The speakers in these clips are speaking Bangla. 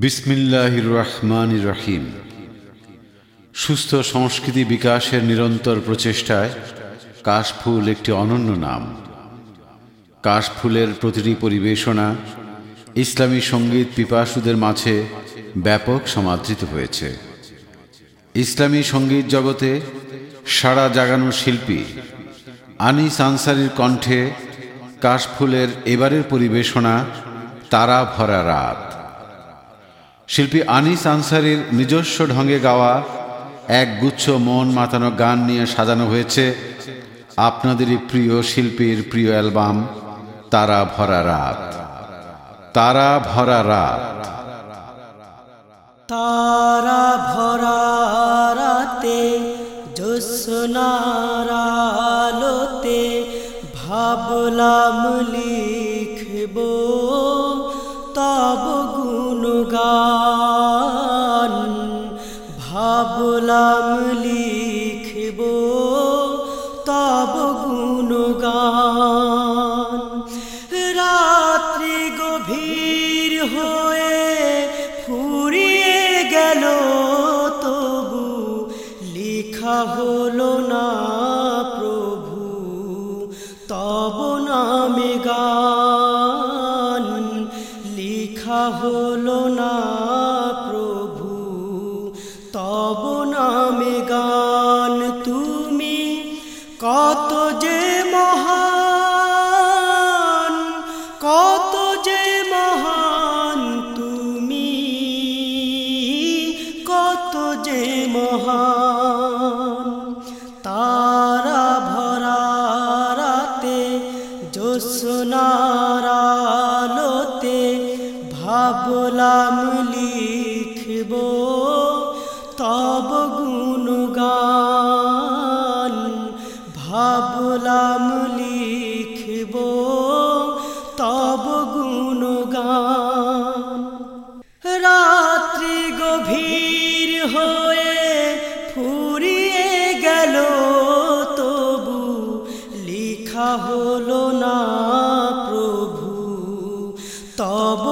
বিসমিল্লাহির রহমান রহিম। সুস্থ সংস্কৃতি বিকাশের নিরন্তর প্রচেষ্টায় কাশফুল একটি অনন্য নাম। কাশফুলের প্রতিটি পরিবেশনা ইসলামী সংগীত পিপাসুদের মাঝে ব্যাপক সমাদৃত হয়েছে। ইসলামী সংগীত জগতে সারা জাগানো শিল্পী আনিস আনসারির কণ্ঠে কাশফুলের এবারের পরিবেশনা তারা ভরা রাত। শিল্পী আনিস আনসারির নিজস্ব ঢঙ্গে গাওয়া এক গুচ্ছ মন মাতানো গান নিয়ে সাজানো হয়েছে আপনাদেরই প্রিয় শিল্পীর প্রিয় অ্যালবাম, তারা ভরা রাত। তারা ভরা রাত। তারা ভরা রাতে জোসনারালোতে ভাবলাম ভাবলাম লিখব, তব গুণগান। রাত্রি গভীর হয়ে ফুরিয়ে গেল, তবু লিখা হলো না প্রভু, তব নামে গান। লিখা হলো তব নামে গান তুমি, কত যে মহান, কত যে মহান তুমি, কত যে মহান। তারা ভরা রাতে জোসনারালোতে ভাবলাম লিখব তব গুণগান ভাবলাম লিখব, তব গুণগান। রাত্রি গভীর হয়ে ফুরিয়ে গেল, তবু লিখা হলো না প্রভু, তব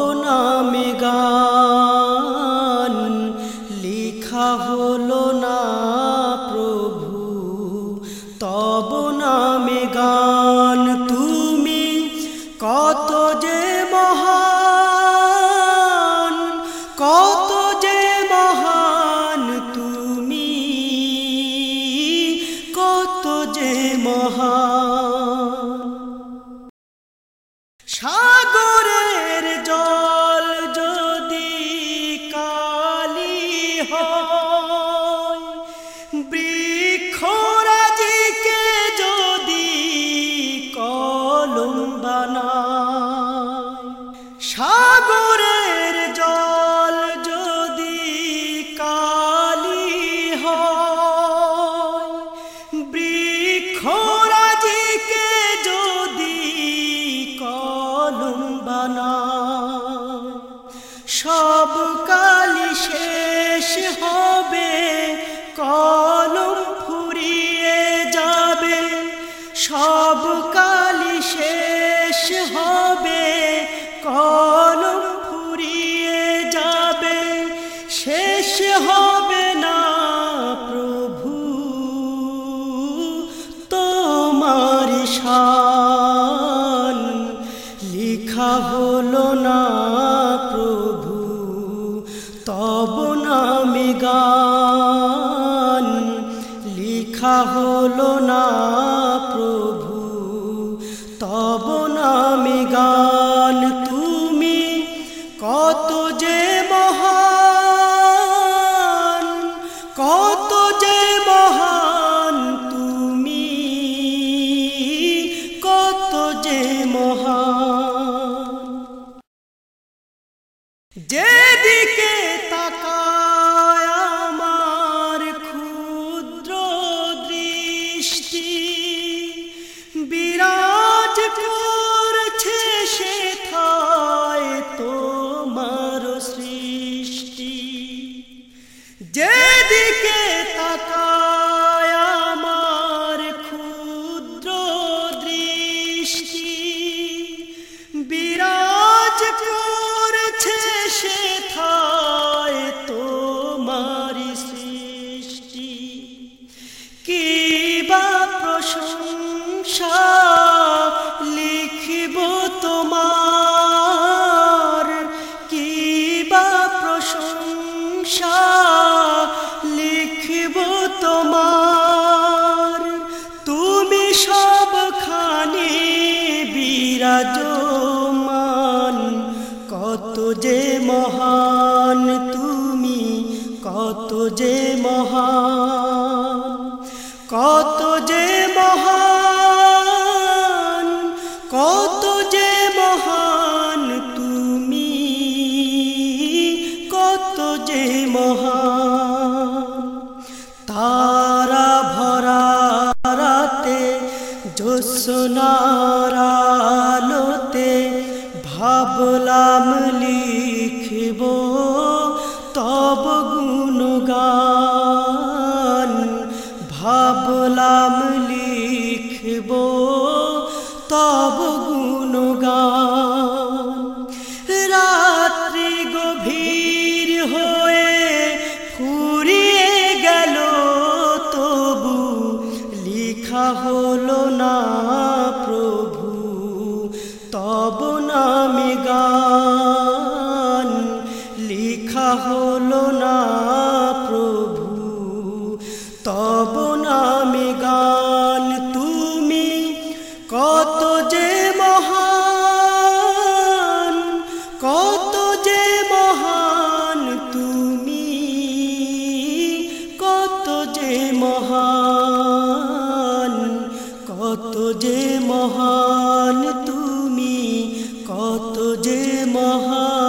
কলম ফুরিয়ে যাবে, সব কালি শেষ হবে। কলম ফুরিয়ে যাবে, শেষ হবে না প্রভু। তোমার শান লিখা হলো না প্রভু, তব নামে গান। লিখা হলো না প্রভু, তব নামে গান। তুমি কত যে মহান, কত যে মহান তুমি, কত যে মহান। যেদিকে তোমার। তুমি সব সবখানে বিরাজমান। কত যে মহান তুমি, কত যে মহান। কত যে মহান, কত যে মহান তুমি, কত যে মহান। তারা ভরা রাতে জ্যোৎস্নার অবনামি গান। লিখা হলো না প্রভু তব নামে গান। তুমি কত যে মহান, কত যে মহান। তুমি কত যে মহান, কত যে মহান। তুমি কত যে মহা